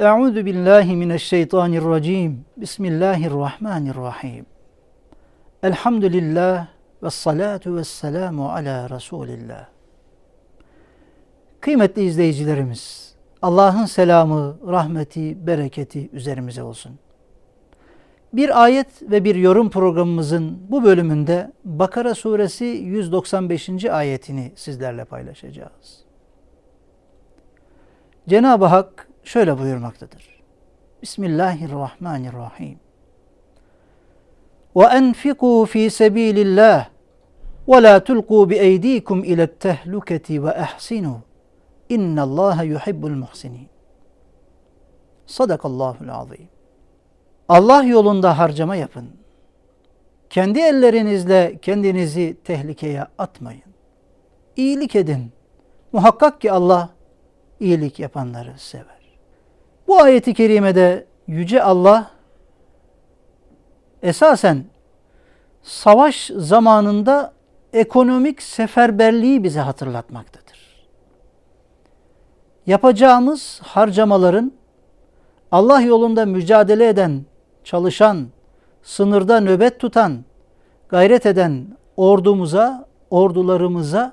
Euzu billahi mineşşeytanirracim. Bismillahirrahmanirrahim. Elhamdülillah ve salatu ve selamu ala Resulillah. Kıymetli izleyicilerimiz, Allah'ın selamı, rahmeti, bereketi üzerimize olsun. Bir ayet ve bir yorum programımızın bu bölümünde Bakara suresi 195. ayetini sizlerle paylaşacağız. Cenab-ı Hak şöyle buyurmaktadır. Bismillahirrahmanirrahim. Ve enfiku fi sabilillah ve la tulqu bi eydikum ila tehluketi ve ehsinu. İnallaha yuhibbul muhsinin. Sadakallahul azim. Allah yolunda harcama yapın. Kendi ellerinizle kendinizi tehlikeye atmayın. İyilik edin. Muhakkak ki Allah iyilik yapanları sever. Bu ayeti kerimede Yüce Allah esasen savaş zamanında ekonomik seferberliği bize hatırlatmaktadır. Yapacağımız harcamaların Allah yolunda mücadele eden, çalışan, sınırda nöbet tutan, gayret eden ordumuza, ordularımıza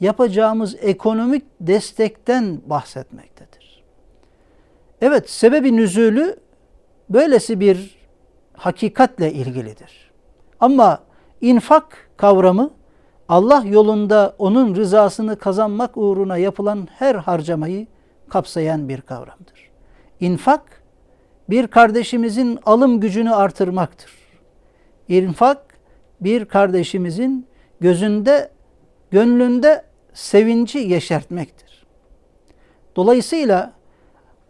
yapacağımız ekonomik destekten bahsetmektedir. Evet, sebebi nüzulü böylesi bir hakikatle ilgilidir. Ama infak kavramı Allah yolunda onun rızasını kazanmak uğruna yapılan her harcamayı kapsayan bir kavramdır. İnfak bir kardeşimizin alım gücünü artırmaktır. İnfak bir kardeşimizin gözünde, gönlünde sevinci yeşertmektir. Dolayısıyla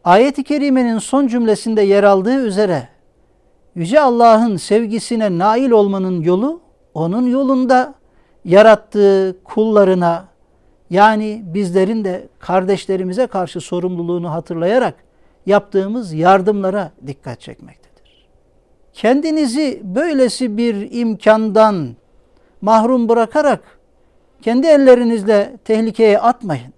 ayet-i kerimenin son cümlesinde yer aldığı üzere Yüce Allah'ın sevgisine nail olmanın yolu onun yolunda yarattığı kullarına yani bizlerin de kardeşlerimize karşı sorumluluğunu hatırlayarak yaptığımız yardımlara dikkat çekmektedir. Kendinizi böylesi bir imkandan mahrum bırakarak kendi ellerinizle tehlikeye atmayın.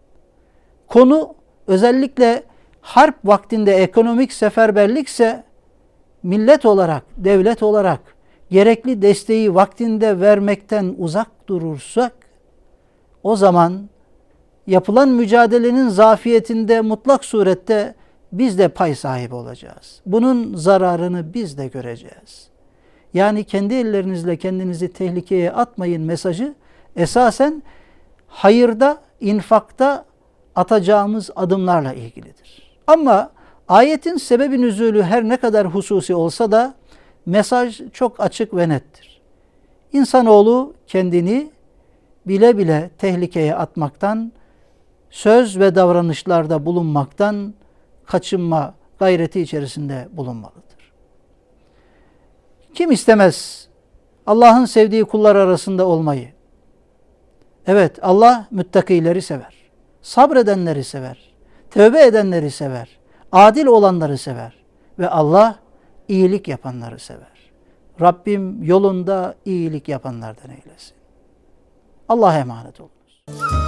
Konu özellikle harp vaktinde ekonomik seferberlikse millet olarak, devlet olarak gerekli desteği vaktinde vermekten uzak durursak o zaman yapılan mücadelenin zafiyetinde mutlak surette biz de pay sahibi olacağız. Bunun zararını biz de göreceğiz. Yani kendi ellerinizle kendinizi tehlikeye atmayın mesajı esasen hayırda, infakta atacağımız adımlarla ilgilidir. Ama ayetin sebebi nüzulü her ne kadar hususi olsa da mesaj çok açık ve nettir. İnsanoğlu kendini bile bile tehlikeye atmaktan, söz ve davranışlarda bulunmaktan kaçınma gayreti içerisinde bulunmalıdır. Kim istemez Allah'ın sevdiği kullar arasında olmayı? Evet Allah müttakileri sever. Sabredenleri sever. Tövbe edenleri sever. Adil olanları sever. Ve Allah iyilik yapanları sever. Rabbim yolunda iyilik yapanlardan eylesin. Allah'a emanet olunuz.